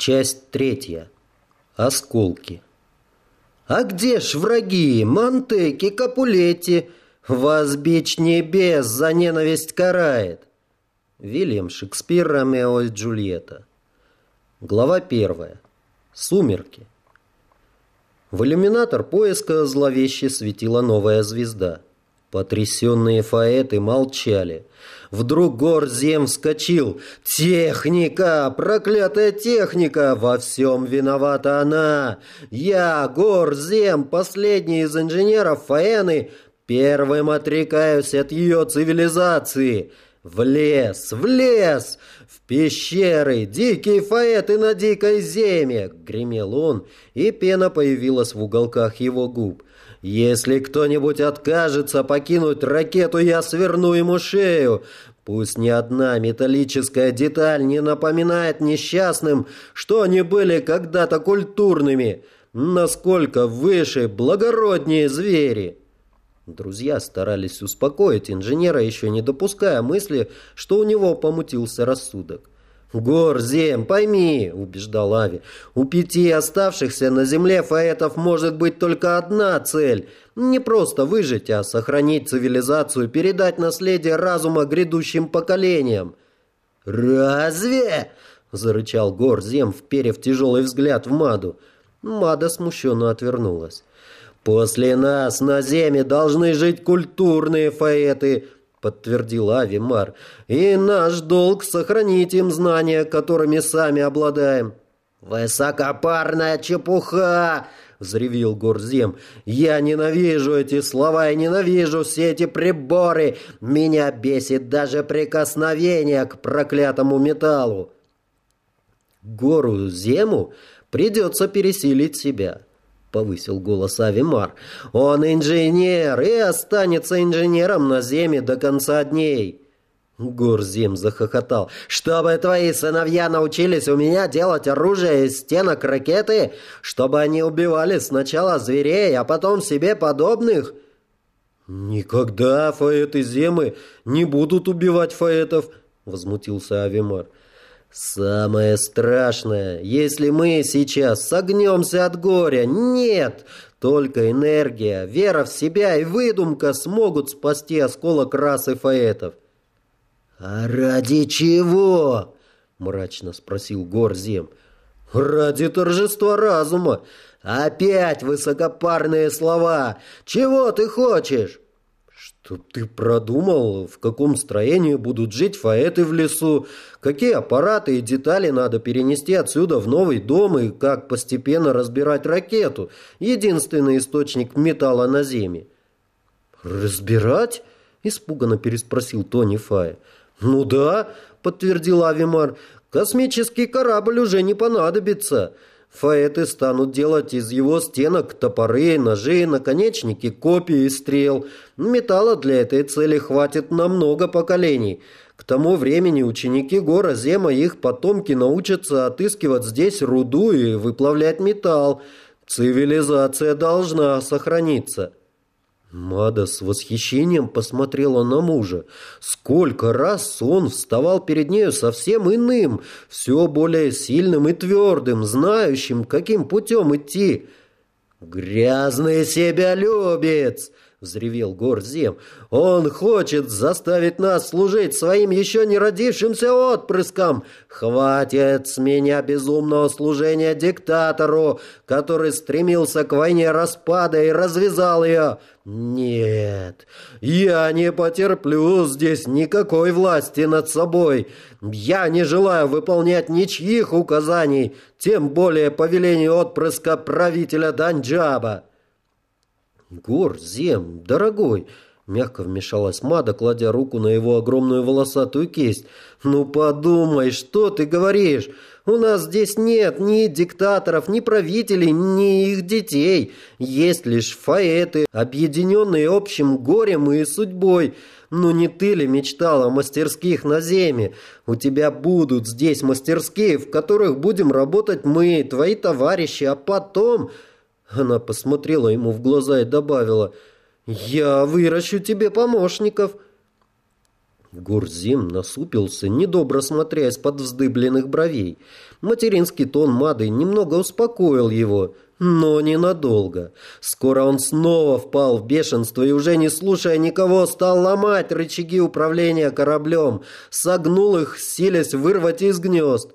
Часть третья. Осколки. А где ж враги, Монтеки, Капулетти? Вас бич небес за ненависть карает. Вильям Шекспир, Ромео и Джульетта. Глава первая. Сумерки. В иллюминатор поиска зловеще светила новая звезда. Потрясенные фаэты молчали. Вдруг Горзем вскочил. «Техника! Проклятая техника! Во всем виновата она! Я, Горзем, последний из инженеров Фаэны, первым отрекаюсь от ее цивилизации!» В лес, в лес, в пещеры, дикие фаэты на дикой земле!» — гремел он, и пена появилась в уголках его губ. «Если кто-нибудь откажется покинуть ракету, я сверну ему шею. Пусть ни одна металлическая деталь не напоминает несчастным, что они были когда-то культурными, насколько выше, благороднее звери». Друзья старались успокоить инженера, еще не допуская мысли, что у него помутился рассудок. «Горзем, пойми», — убеждал Ави, — «у пяти оставшихся на земле фаэтов может быть только одна цель — не просто выжить, а сохранить цивилизацию, передать наследие разума грядущим поколениям». «Разве?» — зарычал Горзем, вперев тяжелый взгляд в Маду. Мада смущенно отвернулась. «После нас на Земле должны жить культурные фаэты», — подтвердил Авимар. «И наш долг — сохранить им знания, которыми сами обладаем». «Высокопарная чепуха!» — взревел Горзем. «Я ненавижу эти слова и ненавижу все эти приборы. Меня бесит даже прикосновение к проклятому металлу». Гору Зему придется пересилить себя. — повысил голос Авимар. «Он инженер и останется инженером на Земе до конца дней!» Горзим захохотал. «Чтобы твои сыновья научились у меня делать оружие из стенок ракеты, чтобы они убивали сначала зверей, а потом себе подобных?» «Никогда фаэты Земы не будут убивать фаэтов!» — возмутился Авимар. Самое страшное, если мы сейчас согнемся от горя, нет, только энергия, вера в себя и выдумка смогут спасти осколок расы фаэтов. «А ради чего?» — мрачно спросил Горзем. «Ради торжества разума. Опять высокопарные слова. Чего ты хочешь?» Чтоб ты продумал, в каком строении будут жить фаэты в лесу, какие аппараты и детали надо перенести отсюда в новый дом и как постепенно разбирать ракету, единственный источник металла на Земле. «Разбирать?» – испуганно переспросил Тони Фая. «Ну да», – подтвердил Авимар, – «космический корабль уже не понадобится». Фаэты станут делать из его стенок топоры, ножи, наконечники, копии и стрел. Металла для этой цели хватит на много поколений. К тому времени ученики Гора Зема и их потомки научатся отыскивать здесь руду и выплавлять металл. Цивилизация должна сохраниться. Мада с восхищением посмотрела на мужа. Сколько раз он вставал перед нею совсем иным, все более сильным и твердым, знающим, каким путем идти. «Грязный себя любец!» — взревел Горзем. «Он хочет заставить нас служить своим еще не родившимся отпрыскам! Хватит с меня безумного служения диктатору, который стремился к войне распада и развязал ее! Нет, я не потерплю здесь никакой власти над собой! Я не желаю выполнять ничьих указаний, тем более повелений отпрыска правителя Данджаба!» «Гор, Зем, дорогой!» Мягко вмешалась Мада, кладя руку на его огромную волосатую кисть. «Ну подумай, что ты говоришь? У нас здесь нет ни диктаторов, ни правителей, ни их детей. Есть лишь фаэты, объединенные общим горем и судьбой. Ну не ты ли мечтал о мастерских на земле? У тебя будут здесь мастерские, в которых будем работать мы, твои товарищи, а потом...» Она посмотрела ему в глаза и добавила, «Я выращу тебе помощников». Гурзим насупился, недобро смотря из-под вздыбленных бровей. Материнский тон Мады немного успокоил его, но ненадолго. Скоро он снова впал в бешенство и, уже не слушая никого, стал ломать рычаги управления кораблем, согнул их, силясь вырвать из гнезд.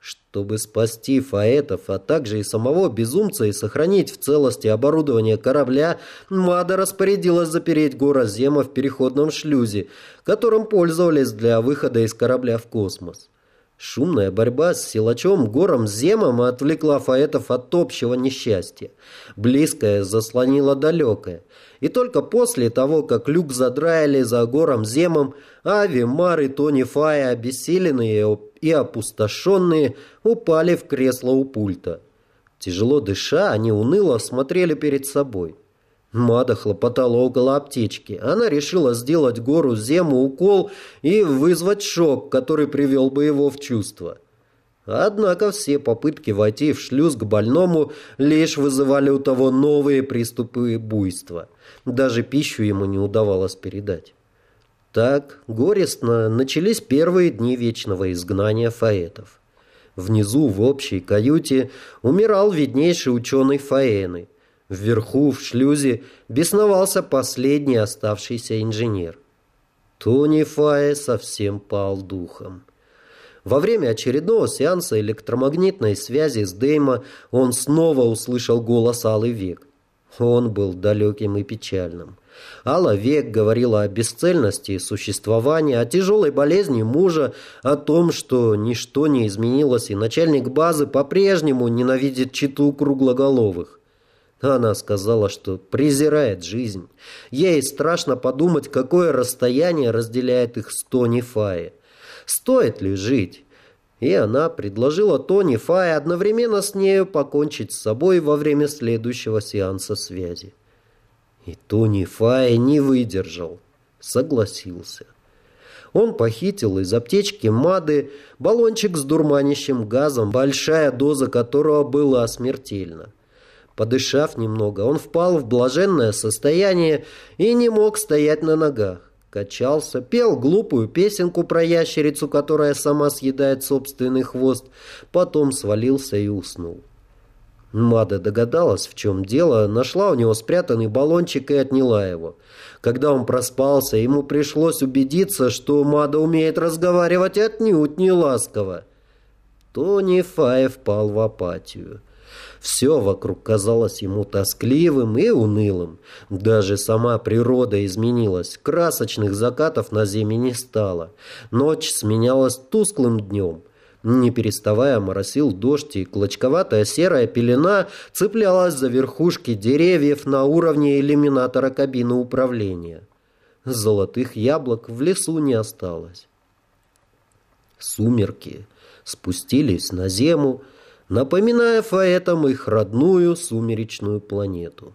Чтобы спасти фаэтов, а также и самого безумца и сохранить в целости оборудование корабля, Мада распорядилась запереть гора Зема в переходном шлюзе, которым пользовались для выхода из корабля в космос. Шумная борьба с силачом Гором Земом отвлекла фаэтов от общего несчастья. Близкое заслонило далекое. И только после того, как люк задраили за Гором Земом, Ави, Мар и Тони Фая, обессиленные и опустошенные, упали в кресло у пульта. Тяжело дыша, они уныло смотрели перед собой. Мада хлопотала около аптечки. Она решила сделать гору Зему укол и вызвать шок, который привел бы его в чувство. Однако все попытки войти в шлюз к больному лишь вызывали у того новые приступы буйства. Даже пищу ему не удавалось передать. Так горестно начались первые дни вечного изгнания фаэтов. Внизу в общей каюте умирал виднейший ученый Фаэны – Вверху, в шлюзе, бесновался последний оставшийся инженер. Тони Фае совсем пал духом. Во время очередного сеанса электромагнитной связи с Дейма он снова услышал голос Аллы Век. Он был далеким и печальным. Алла Век говорила о бесцельности существования, о тяжелой болезни мужа, о том, что ничто не изменилось, и начальник базы по-прежнему ненавидит читу круглоголовых. Она сказала, что презирает жизнь. Ей страшно подумать, какое расстояние разделяет их с Тони Фай. Стоит ли жить? И она предложила Тони Фай одновременно с нею покончить с собой во время следующего сеанса связи. И Тони Фай не выдержал. Согласился. Он похитил из аптечки Мады баллончик с дурманящим газом, большая доза которого была смертельна. Подышав немного, он впал в блаженное состояние и не мог стоять на ногах. Качался, пел глупую песенку про ящерицу, которая сама съедает собственный хвост, потом свалился и уснул. Мада догадалась, в чем дело, нашла у него спрятанный баллончик и отняла его. Когда он проспался, ему пришлось убедиться, что Мада умеет разговаривать отнюдь не ласково. Тони Фаев впал в апатию. Все вокруг казалось ему тоскливым и унылым. Даже сама природа изменилась. Красочных закатов на зиме не стало. Ночь сменялась тусклым днем. Не переставая моросил дождь, и клочковатая серая пелена цеплялась за верхушки деревьев на уровне иллюминатора кабины управления. Золотых яблок в лесу не осталось. Сумерки спустились на зему, напоминая поэтам их родную сумеречную планету.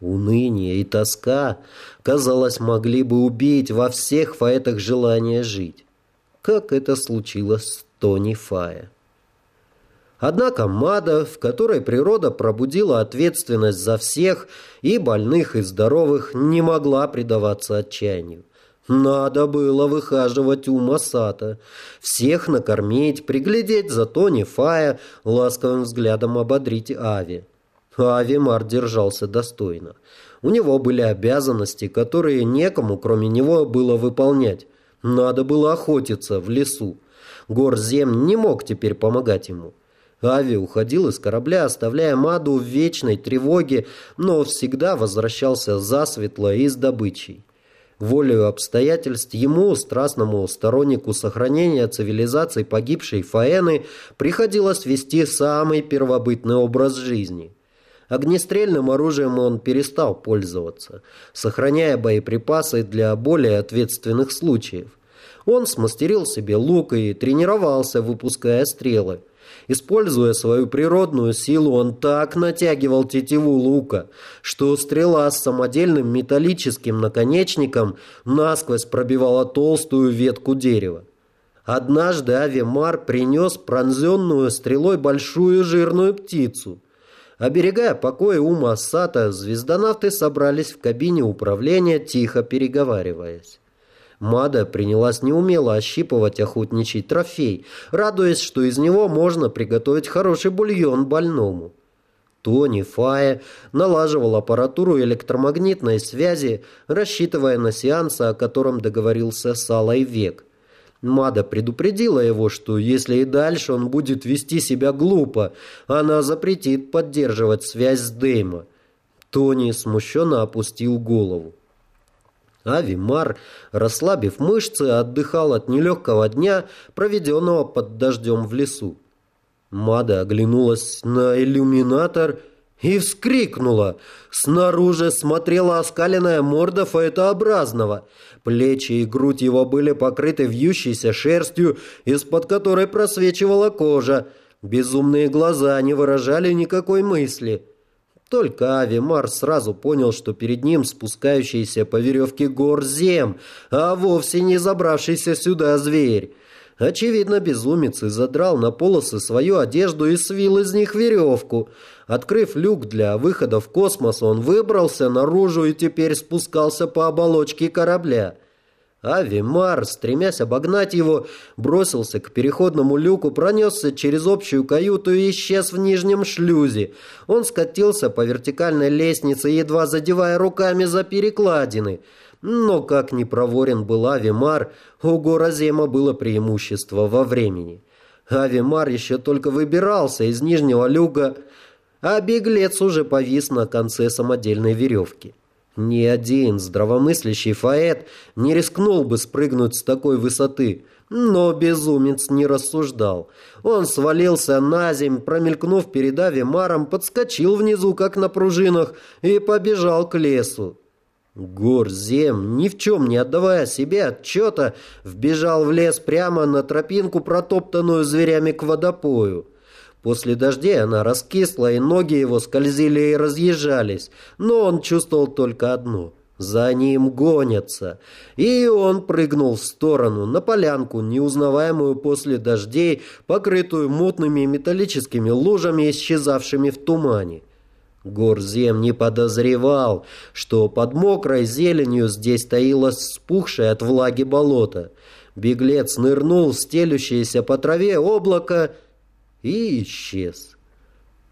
Уныние и тоска, казалось, могли бы убить во всех фаэтах желание жить, как это случилось с Тони Фая. Однако Мада, в которой природа пробудила ответственность за всех, и больных, и здоровых, не могла предаваться отчаянию. Надо было выхаживать у Масата, всех накормить, приглядеть за Тони Фая, ласковым взглядом ободрить Ави. Ави Мар держался достойно. У него были обязанности, которые некому, кроме него, было выполнять. Надо было охотиться в лесу. Горзем не мог теперь помогать ему. Ави уходил из корабля, оставляя Маду в вечной тревоге, но всегда возвращался засветло и с добычей. Волею обстоятельств ему, страстному стороннику сохранения цивилизации погибшей Фаэны, приходилось вести самый первобытный образ жизни. Огнестрельным оружием он перестал пользоваться, сохраняя боеприпасы для более ответственных случаев. Он смастерил себе лук и тренировался, выпуская стрелы. Используя свою природную силу, он так натягивал тетиву лука, что стрела с самодельным металлическим наконечником насквозь пробивала толстую ветку дерева. Однажды Авимар принес пронзенную стрелой большую жирную птицу. Оберегая покой ума Сата, звездонавты собрались в кабине управления, тихо переговариваясь. Мада принялась неумело ощипывать охотничий трофей, радуясь, что из него можно приготовить хороший бульон больному. Тони Фая налаживал аппаратуру электромагнитной связи, рассчитывая на сеансы, о котором договорился с Алой Век. Мада предупредила его, что если и дальше он будет вести себя глупо, она запретит поддерживать связь с Деймо. Тони смущенно опустил голову. Авимар, расслабив мышцы, отдыхал от нелегкого дня, проведенного под дождем в лесу. Мада оглянулась на иллюминатор и вскрикнула. Снаружи смотрела оскаленная морда фаэтообразного. Плечи и грудь его были покрыты вьющейся шерстью, из-под которой просвечивала кожа. Безумные глаза не выражали никакой мысли. Только Ави Марс сразу понял, что перед ним спускающийся по веревке гор Зем, а вовсе не забравшийся сюда зверь. Очевидно, безумец и задрал на полосы свою одежду и свил из них веревку. Открыв люк для выхода в космос, он выбрался наружу и теперь спускался по оболочке корабля. Авимар, стремясь обогнать его, бросился к переходному люку, пронесся через общую каюту и исчез в нижнем шлюзе. Он скатился по вертикальной лестнице, едва задевая руками за перекладины. Но, как ни проворен был Авимар, у Горазема было преимущество во времени. Авимар еще только выбирался из нижнего люка, а беглец уже повис на конце самодельной веревки. Ни один здравомыслящий фаэт не рискнул бы спрыгнуть с такой высоты, но безумец не рассуждал. Он свалился на земь, промелькнув перед Авимаром, подскочил внизу, как на пружинах, и побежал к лесу. Горзем, ни в чем не отдавая себе отчета, вбежал в лес прямо на тропинку, протоптанную зверями к водопою. После дождей она раскисла, и ноги его скользили и разъезжались, но он чувствовал только одно — за ним гонятся. И он прыгнул в сторону, на полянку, неузнаваемую после дождей, покрытую мутными металлическими лужами, исчезавшими в тумане. Горзем не подозревал, что под мокрой зеленью здесь таилось спухшее от влаги болото. Беглец нырнул в стелющееся по траве облако и исчез.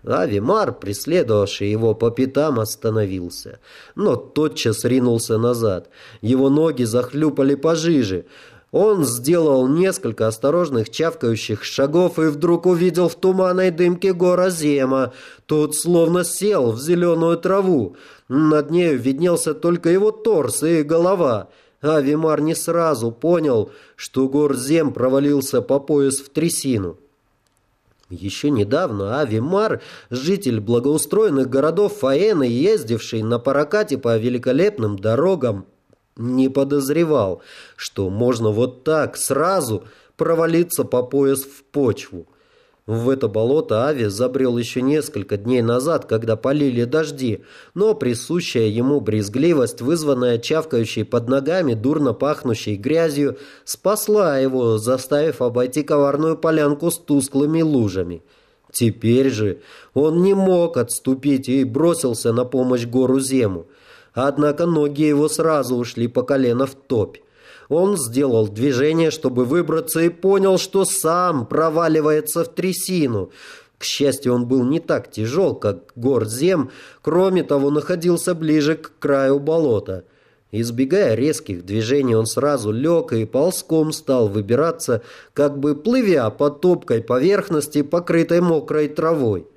Авимар, преследовавший его по пятам, остановился, но тотчас ринулся назад. Его ноги захлюпали пожиже. Он сделал несколько осторожных чавкающих шагов и вдруг увидел в туманной дымке гора Зема. Тот словно сел в зеленую траву. Над нею виднелся только его торс и голова. Авимар не сразу понял, что Горзем провалился по пояс в трясину. Еще недавно Авимар, житель благоустроенных городов Фаэны, ездивший на паракате по великолепным дорогам, не подозревал, что можно вот так сразу провалиться по пояс в почву. В это болото Ави забрел еще несколько дней назад, когда полили дожди, но присущая ему брезгливость, вызванная чавкающей под ногами дурно пахнущей грязью, спасла его, заставив обойти коварную полянку с тусклыми лужами. Теперь же он не мог отступить и бросился на помощь гору Зему. Однако ноги его сразу ушли по колено в топь. Он сделал движение, чтобы выбраться, и понял, что сам проваливается в трясину. К счастью, он был не так тяжел, как горзем, кроме того, находился ближе к краю болота. Избегая резких движений, он сразу лег и ползком стал выбираться, как бы плывя по топкой поверхности, покрытой мокрой травой.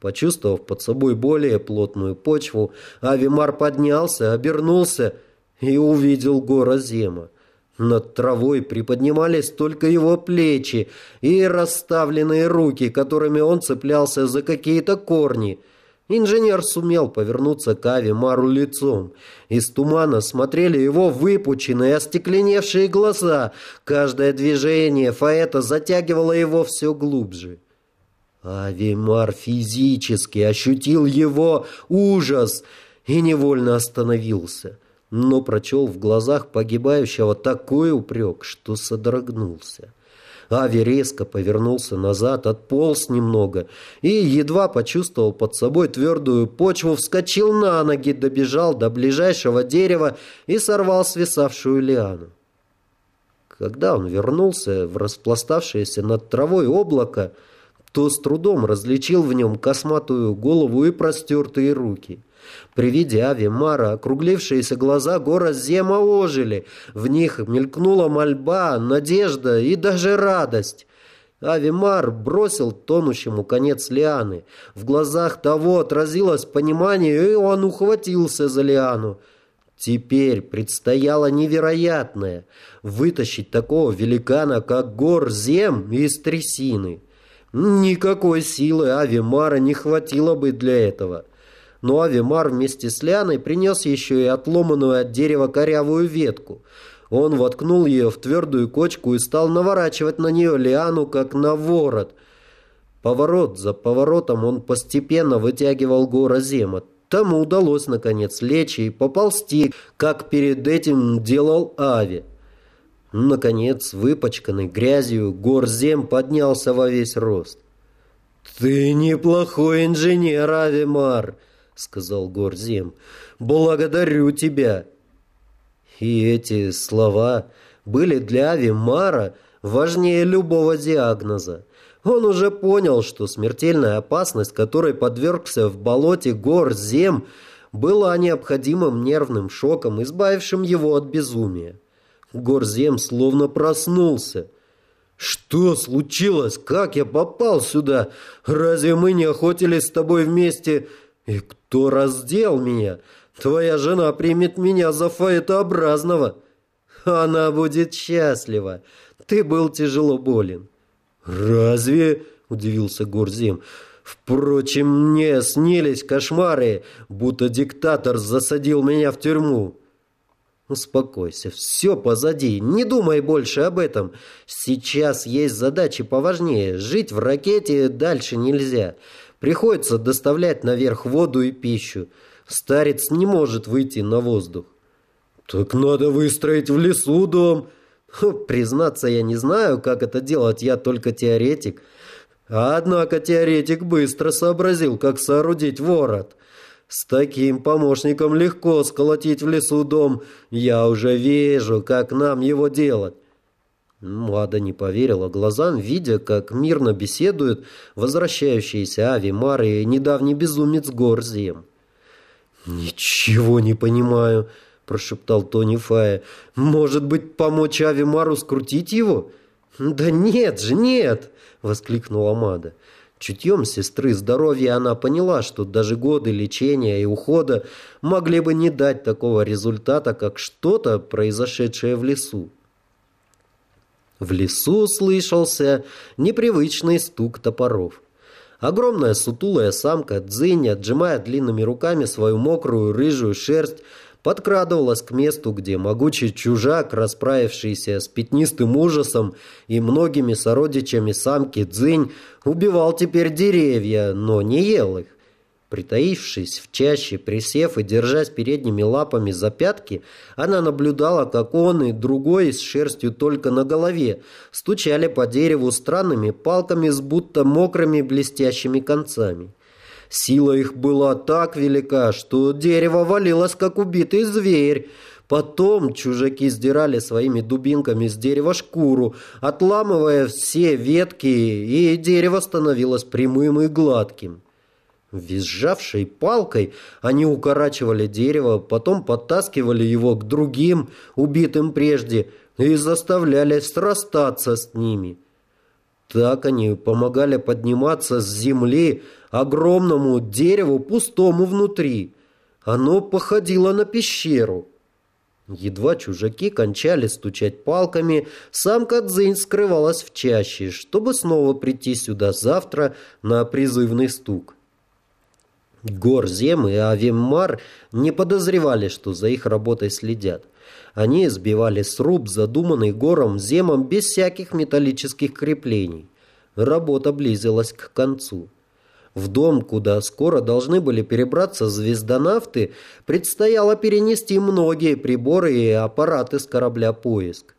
Почувствовав под собой более плотную почву, Авимар поднялся, обернулся и увидел гора Зема. Над травой приподнимались только его плечи и расставленные руки, которыми он цеплялся за какие-то корни. Инженер сумел повернуться к Ави Мару лицом. Из тумана смотрели его выпученные, остекленевшие глаза. Каждое движение Фаэта затягивало его все глубже. Авимар физически ощутил его ужас и невольно остановился но прочел в глазах погибающего такой упрек, что содрогнулся. Ави резко повернулся назад, отполз немного и, едва почувствовал под собой твердую почву, вскочил на ноги, добежал до ближайшего дерева и сорвал свисавшую лиану. Когда он вернулся в распластавшееся над травой облако, то с трудом различил в нем косматую голову и простертые руки. При виде Ави Мара округлившиеся глаза гора Зема ожили. В них мелькнула мольба, надежда и даже радость. Авимар бросил тонущему конец лианы. В глазах того отразилось понимание, и он ухватился за лиану. Теперь предстояло невероятное — вытащить такого великана, как гор Зем, из трясины. Никакой силы Авимара не хватило бы для этого. Но Авимар вместе с Лианой принес еще и отломанную от дерева корявую ветку. Он воткнул ее в твердую кочку и стал наворачивать на нее Лиану, как на ворот. Поворот за поворотом он постепенно вытягивал гора Зема. Тому удалось, наконец, лечь и поползти, как перед этим делал Ави. Наконец, выпачканный грязью, Горзем поднялся во весь рост. «Ты неплохой инженер, Авимар!» — сказал Горзем. «Благодарю тебя!» И эти слова были для Авимара важнее любого диагноза. Он уже понял, что смертельная опасность, которой подвергся в болоте гор Зем, была необходимым нервным шоком, избавившим его от безумия. Горзем словно проснулся. «Что случилось? Как я попал сюда? Разве мы не охотились с тобой вместе? И кто раздел меня? Твоя жена примет меня за фаэтообразного. Она будет счастлива. Ты был тяжело болен». «Разве?» – удивился Горзем. «Впрочем, мне снились кошмары, будто диктатор засадил меня в тюрьму». Успокойся, все позади, не думай больше об этом. Сейчас есть задачи поважнее. Жить в ракете дальше нельзя. Приходится доставлять наверх воду и пищу. Старец не может выйти на воздух. Так надо выстроить в лесу дом. Признаться, я не знаю, как это делать, я только теоретик. Однако теоретик быстро сообразил, как соорудить ворот. С таким помощником легко сколотить в лесу дом. Я уже вижу, как нам его делать. Мада не поверила глазам, видя, как мирно беседуют возвращающиеся Ави Мар и недавний безумец Горзием. «Ничего не понимаю», – прошептал Тони Фая. «Может быть, помочь Ави Мару скрутить его?» «Да нет же, нет!» – воскликнула Мада. Чутьем сестры здоровья она поняла, что даже годы лечения и ухода могли бы не дать такого результата, как что-то, произошедшее в лесу. В лесу слышался непривычный стук топоров. Огромная сутулая самка Дзинь, отжимая длинными руками свою мокрую рыжую шерсть, подкрадывалась к месту, где могучий чужак, расправившийся с пятнистым ужасом и многими сородичами самки Дзынь, убивал теперь деревья, но не ел их. Притаившись в чаще, присев и держась передними лапами за пятки, она наблюдала, как он и другой с шерстью только на голове стучали по дереву странными палками с будто мокрыми блестящими концами. Сила их была так велика, что дерево валилось, как убитый зверь. Потом чужаки сдирали своими дубинками с дерева шкуру, отламывая все ветки, и дерево становилось прямым и гладким. Визжавшей палкой они укорачивали дерево, потом подтаскивали его к другим, убитым прежде, и заставляли срастаться с ними. Так они помогали подниматься с земли огромному дереву, пустому внутри. Оно походило на пещеру. Едва чужаки кончали стучать палками, самка Дзинь скрывалась в чаще, чтобы снова прийти сюда завтра на призывный стук. Горзем и Авиммар не подозревали, что за их работой следят. Они сбивали сруб, задуманный гором земом без всяких металлических креплений. Работа близилась к концу. В дом, куда скоро должны были перебраться звездонавты, предстояло перенести многие приборы и аппараты с корабля «Поиск».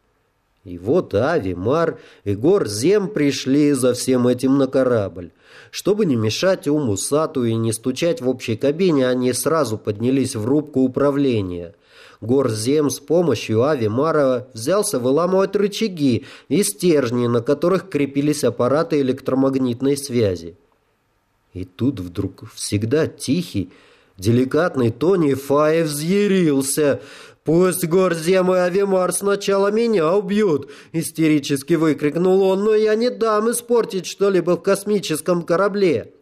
И вот Ави, Мар и Гор Зем пришли за всем этим на корабль. Чтобы не мешать Уму Сату и не стучать в общей кабине, они сразу поднялись в рубку управления. Горзем с помощью Ави Мара взялся выламывать рычаги и стержни, на которых крепились аппараты электромагнитной связи. И тут вдруг всегда тихий, деликатный Тони Фаев взъярился. «Пусть Горзем и Авимар сначала меня убьют!» — истерически выкрикнул он. «Но я не дам испортить что-либо в космическом корабле!»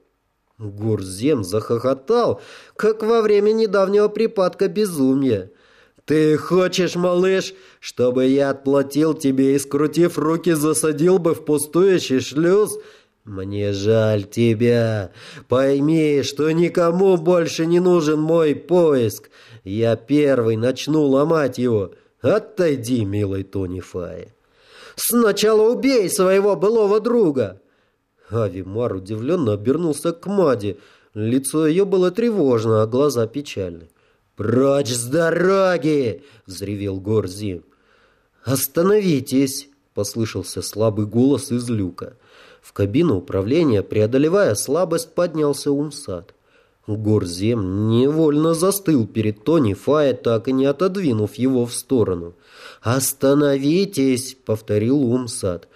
Гурзем захохотал, как во время недавнего припадка безумия. «Ты хочешь, малыш, чтобы я отплатил тебе и, скрутив руки, засадил бы в пустующий шлюз?» «Мне жаль тебя. Пойми, что никому больше не нужен мой поиск. Я первый начну ломать его. Отойди, милый Тони Фай. Сначала убей своего былого друга!» Авимар удивленно обернулся к Маде. Лицо ее было тревожно, а глаза печальны. «Прочь с дороги!» — взревел Горзим. «Остановитесь!» — послышался слабый голос из люка. В кабину управления, преодолевая слабость, поднялся Умсад. Горзем невольно застыл перед Тони Фая, так и не отодвинув его в сторону. «Остановитесь!» — повторил Умсад.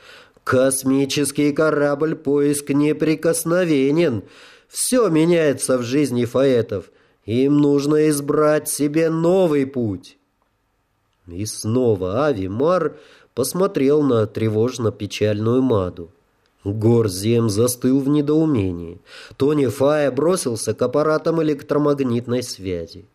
«Космический корабль поиск неприкосновенен. Все меняется в жизни фаэтов». Им нужно избрать себе новый путь. И снова Авимар посмотрел на тревожно-печальную Маду. Горзем застыл в недоумении. Тони Фая бросился к аппаратам электромагнитной связи.